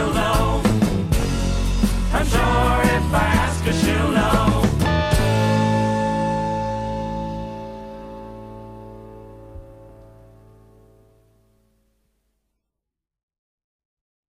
she'll know. I'm sure if I ask her, she'll know.